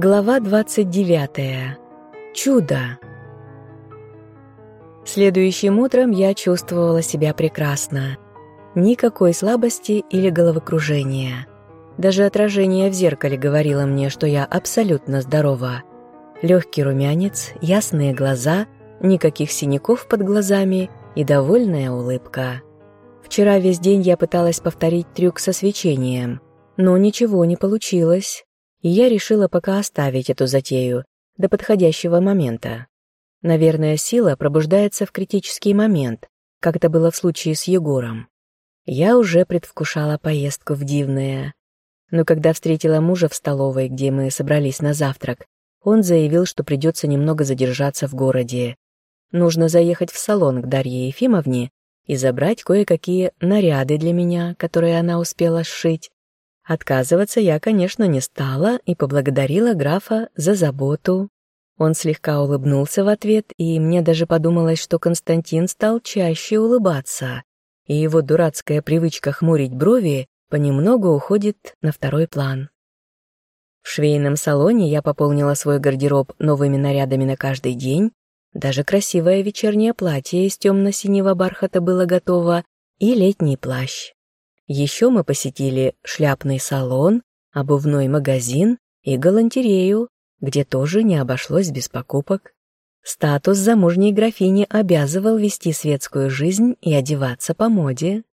Глава 29. Чудо. Следующим утром я чувствовала себя прекрасно. Никакой слабости или головокружения. Даже отражение в зеркале говорило мне, что я абсолютно здорова. Легкий румянец, ясные глаза, никаких синяков под глазами и довольная улыбка. Вчера весь день я пыталась повторить трюк со свечением, но ничего не получилось и я решила пока оставить эту затею до подходящего момента. Наверное, сила пробуждается в критический момент, как это было в случае с Егором. Я уже предвкушала поездку в Дивное. Но когда встретила мужа в столовой, где мы собрались на завтрак, он заявил, что придется немного задержаться в городе. Нужно заехать в салон к Дарье Ефимовне и забрать кое-какие наряды для меня, которые она успела сшить, Отказываться я, конечно, не стала и поблагодарила графа за заботу. Он слегка улыбнулся в ответ, и мне даже подумалось, что Константин стал чаще улыбаться, и его дурацкая привычка хмурить брови понемногу уходит на второй план. В швейном салоне я пополнила свой гардероб новыми нарядами на каждый день, даже красивое вечернее платье из темно-синего бархата было готово, и летний плащ. Еще мы посетили шляпный салон, обувной магазин и галантерею, где тоже не обошлось без покупок. Статус замужней графини обязывал вести светскую жизнь и одеваться по моде.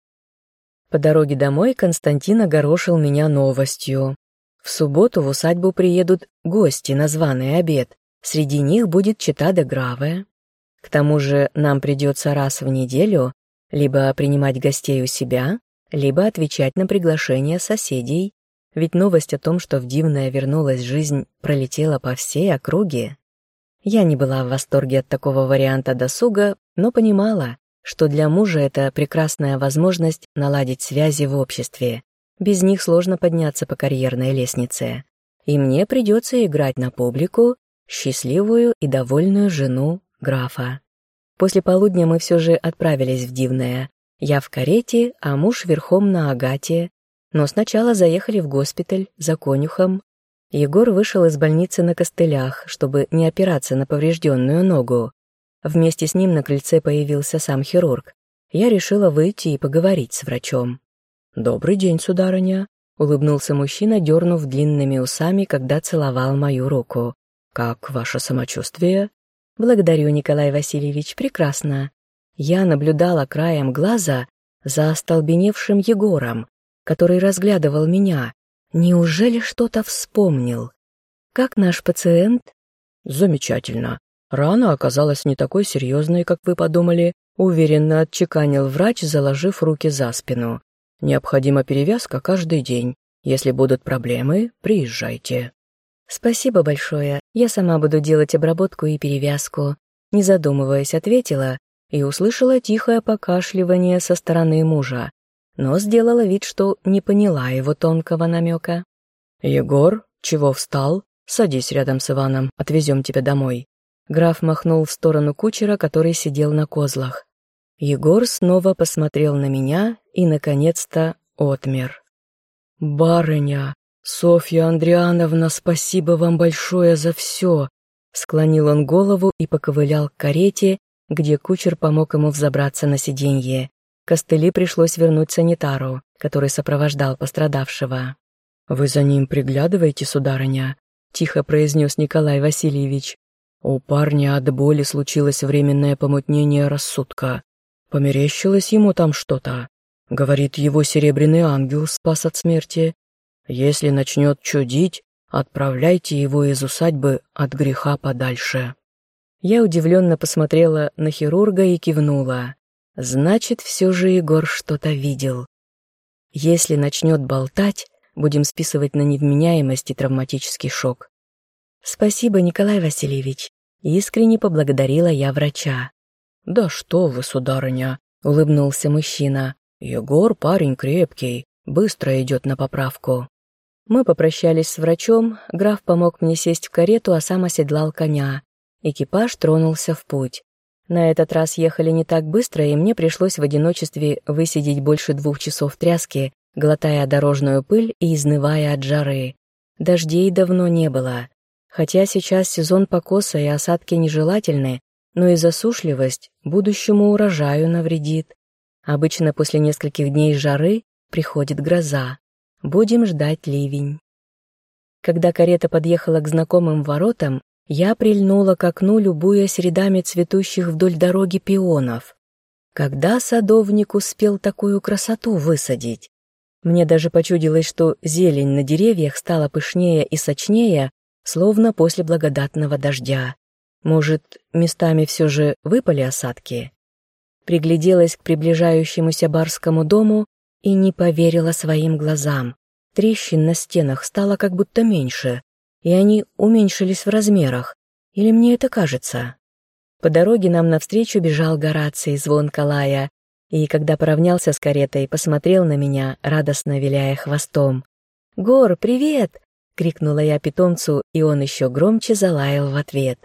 По дороге домой Константин огорошил меня новостью. В субботу в усадьбу приедут гости на званый обед. Среди них будет чита де Граве. К тому же нам придется раз в неделю либо принимать гостей у себя, либо отвечать на приглашения соседей, ведь новость о том, что в Дивное вернулась жизнь, пролетела по всей округе. Я не была в восторге от такого варианта досуга, но понимала, что для мужа это прекрасная возможность наладить связи в обществе. Без них сложно подняться по карьерной лестнице. И мне придется играть на публику счастливую и довольную жену графа. После полудня мы все же отправились в Дивное, я в карете, а муж верхом на Агате. Но сначала заехали в госпиталь за конюхом. Егор вышел из больницы на костылях, чтобы не опираться на поврежденную ногу. Вместе с ним на крыльце появился сам хирург. Я решила выйти и поговорить с врачом. «Добрый день, сударыня», — улыбнулся мужчина, дернув длинными усами, когда целовал мою руку. «Как ваше самочувствие?» «Благодарю, Николай Васильевич, прекрасно я наблюдала краем глаза за остолбеневшим Егором, который разглядывал меня. Неужели что-то вспомнил? Как наш пациент? Замечательно. Рана оказалась не такой серьезной, как вы подумали, уверенно отчеканил врач, заложив руки за спину. Необходима перевязка каждый день. Если будут проблемы, приезжайте. Спасибо большое. Я сама буду делать обработку и перевязку. Не задумываясь, ответила и услышала тихое покашливание со стороны мужа, но сделала вид, что не поняла его тонкого намека. «Егор, чего встал? Садись рядом с Иваном, отвезем тебя домой». Граф махнул в сторону кучера, который сидел на козлах. Егор снова посмотрел на меня и, наконец-то, отмер. «Барыня, Софья Андриановна, спасибо вам большое за все!» Склонил он голову и поковылял к карете, где кучер помог ему взобраться на сиденье. Костыли пришлось вернуть санитару, который сопровождал пострадавшего. «Вы за ним приглядываете, сударыня?» — тихо произнес Николай Васильевич. У парня от боли случилось временное помутнение рассудка. Померещилось ему там что-то. Говорит, его серебряный ангел спас от смерти. Если начнет чудить, отправляйте его из усадьбы от греха подальше. Я удивленно посмотрела на хирурга и кивнула. Значит, все же Егор что-то видел. Если начнет болтать, будем списывать на невменяемость и травматический шок. Спасибо, Николай Васильевич. Искренне поблагодарила я врача. Да что вы, сударыня, улыбнулся мужчина. Егор парень крепкий, быстро идет на поправку. Мы попрощались с врачом, граф помог мне сесть в карету, а сам оседлал коня. Экипаж тронулся в путь. На этот раз ехали не так быстро, и мне пришлось в одиночестве высидеть больше двух часов тряски, глотая дорожную пыль и изнывая от жары. Дождей давно не было. Хотя сейчас сезон покоса и осадки нежелательны, но и засушливость будущему урожаю навредит. Обычно после нескольких дней жары приходит гроза. Будем ждать ливень. Когда карета подъехала к знакомым воротам, я прильнула к окну, любуясь рядами цветущих вдоль дороги пионов. Когда садовник успел такую красоту высадить? Мне даже почудилось, что зелень на деревьях стала пышнее и сочнее, словно после благодатного дождя. Может, местами все же выпали осадки? Пригляделась к приближающемуся барскому дому и не поверила своим глазам. Трещин на стенах стало как будто меньше, и они уменьшились в размерах. Или мне это кажется? По дороге нам навстречу бежал Гораций, звонко лая, и, когда поравнялся с каретой, посмотрел на меня, радостно виляя хвостом. «Гор, привет!» — крикнула я питомцу, и он еще громче залаял в ответ.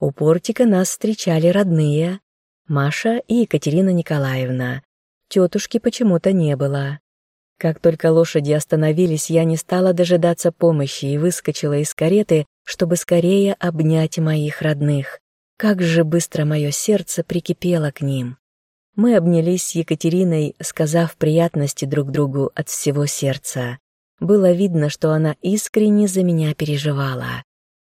У портика нас встречали родные, Маша и Екатерина Николаевна. Тетушки почему-то не было. Как только лошади остановились, я не стала дожидаться помощи и выскочила из кареты, чтобы скорее обнять моих родных. Как же быстро мое сердце прикипело к ним. Мы обнялись с Екатериной, сказав приятности друг другу от всего сердца. Было видно, что она искренне за меня переживала.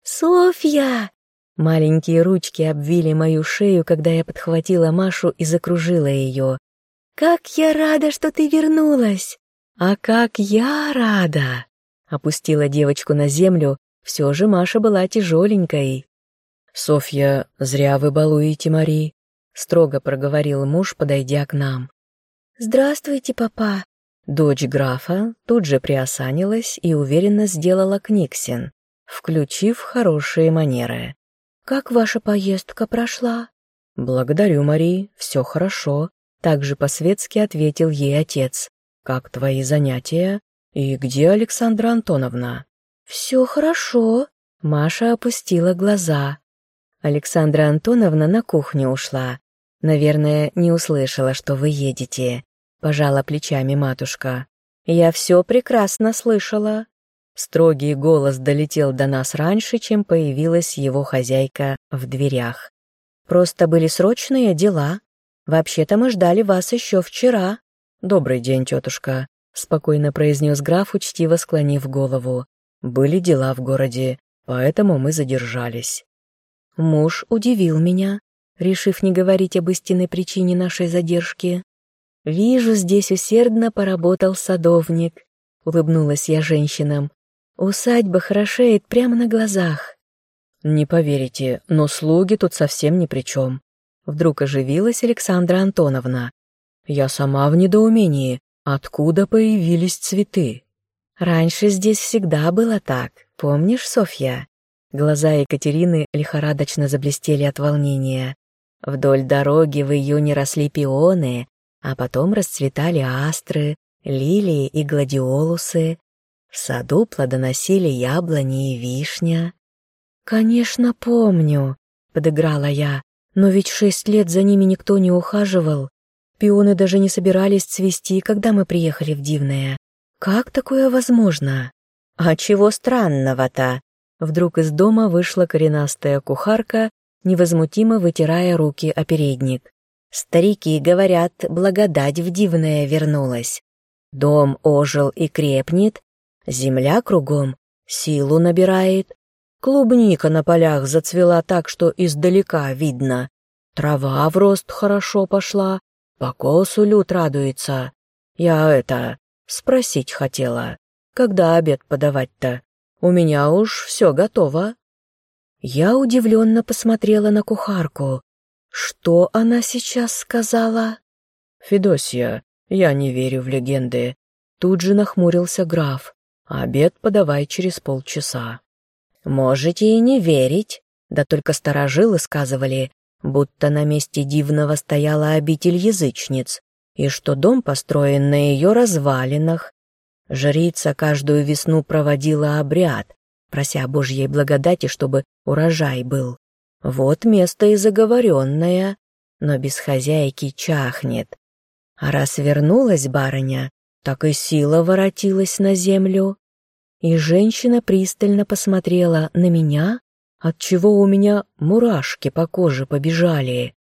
«Софья!» Маленькие ручки обвили мою шею, когда я подхватила Машу и закружила ее. «Как я рада, что ты вернулась!» «А как я рада!» Опустила девочку на землю, все же Маша была тяжеленькой. «Софья, зря вы балуете Мари», — строго проговорил муж, подойдя к нам. «Здравствуйте, папа!» Дочь графа тут же приосанилась и уверенно сделала книгсин, включив хорошие манеры. «Как ваша поездка прошла?» «Благодарю, Мари, все хорошо», — также по-светски ответил ей отец. «Как твои занятия? И где Александра Антоновна?» «Все хорошо», — Маша опустила глаза. Александра Антоновна на кухню ушла. Наверное, не услышала, что вы едете. Пожала плечами матушка. Я все прекрасно слышала. Строгий голос долетел до нас раньше, чем появилась его хозяйка в дверях. Просто были срочные дела. Вообще-то мы ждали вас еще вчера. «Добрый день, тетушка», — спокойно произнес граф, учтиво склонив голову. «Были дела в городе, поэтому мы задержались». Муж удивил меня, решив не говорить об истинной причине нашей задержки. «Вижу, здесь усердно поработал садовник», — улыбнулась я женщинам. «Усадьба хорошеет прямо на глазах». «Не поверите, но слуги тут совсем ни при чем». Вдруг оживилась Александра Антоновна, я сама в недоумении, откуда появились цветы. Раньше здесь всегда было так, помнишь, Софья? Глаза Екатерины лихорадочно заблестели от волнения. Вдоль дороги в июне росли пионы, а потом расцветали астры, лилии и гладиолусы. В саду плодоносили яблони и вишня. «Конечно, помню», — подыграла я, «но ведь шесть лет за ними никто не ухаживал. Пионы даже не собирались цвести, когда мы приехали в Дивное. Как такое возможно? А чего странного-то? Вдруг из дома вышла коренастая кухарка, невозмутимо вытирая руки о передник. Старики говорят, благодать в Дивное вернулась. Дом ожил и крепнет, земля кругом силу набирает. Клубника на полях зацвела так, что издалека видно. Трава в рост хорошо пошла, Покосу Люд радуется. Я это, спросить хотела, когда обед подавать-то? У меня уж все готово. Я удивленно посмотрела на кухарку. Что она сейчас сказала? Федосия, я не верю в легенды. Тут же нахмурился граф. Обед подавай через полчаса. Можете и не верить, да только старожилы сказывали, будто на месте дивного стояла обитель язычниц, и что дом построен на ее развалинах. Жрица каждую весну проводила обряд, прося Божьей благодати, чтобы урожай был. Вот место и заговоренное, но без хозяйки чахнет. А раз вернулась барыня, так и сила воротилась на землю. и женщина пристально посмотрела на меня, отчего у меня мурашки по коже побежали.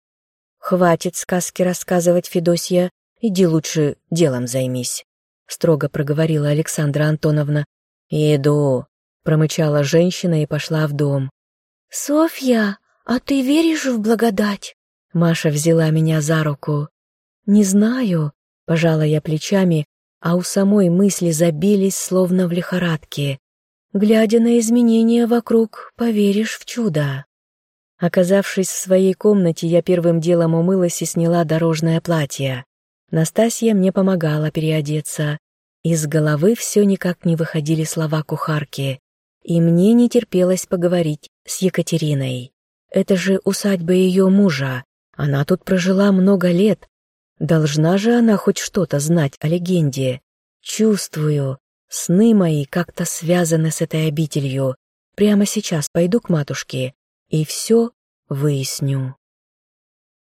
«Хватит сказки рассказывать, Федосья, иди лучше делом займись», — строго проговорила Александра Антоновна. «Иду», — промычала женщина и пошла в дом. «Софья, а ты веришь в благодать?» Маша взяла меня за руку. «Не знаю», — пожала я плечами, а у самой мысли забились, словно в лихорадке. Глядя на изменения вокруг, поверишь в чудо. Оказавшись в своей комнате, я первым делом умылась и сняла дорожное платье. Настасья мне помогала переодеться. Из головы все никак не выходили слова кухарки, и мне не терпелось поговорить с Екатериной. Это же усадьба ее мужа, она тут прожила много лет. Должна же она хоть что-то знать о легенде. Чувствую, сны мои как-то связаны с этой обителью. Прямо сейчас пойду к матушке и все выясню.